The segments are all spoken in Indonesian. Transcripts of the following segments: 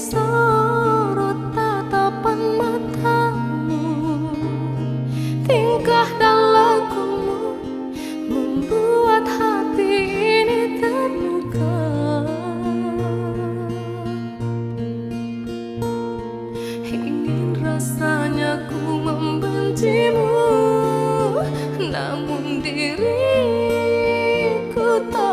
sorot tatapan matamu. Tingkah dan lakumu Membuat hati ini terluka. Ingin rasanya ku membencimu Namun diriku tak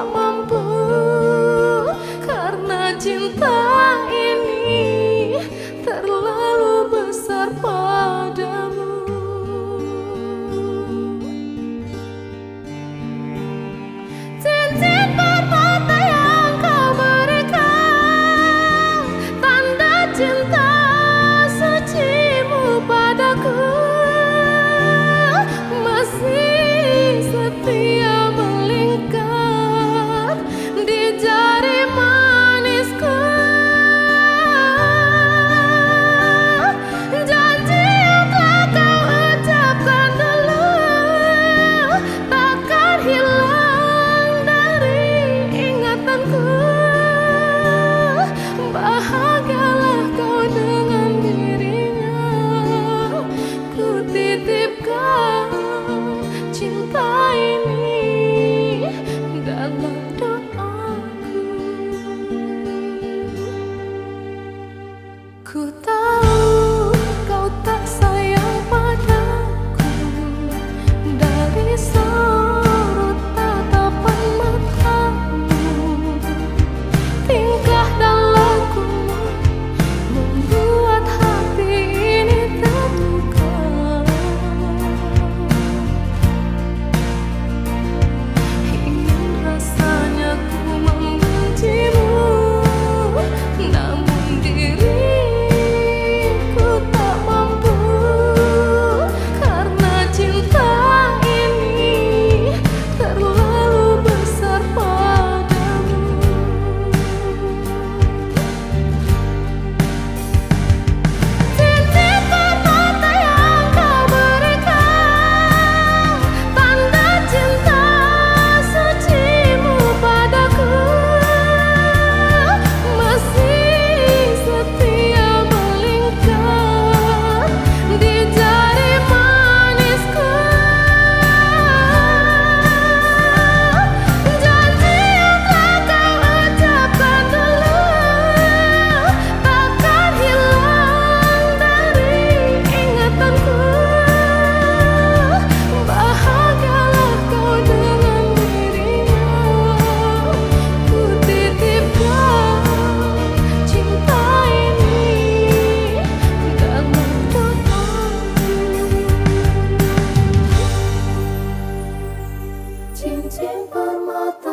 Timpa Mata.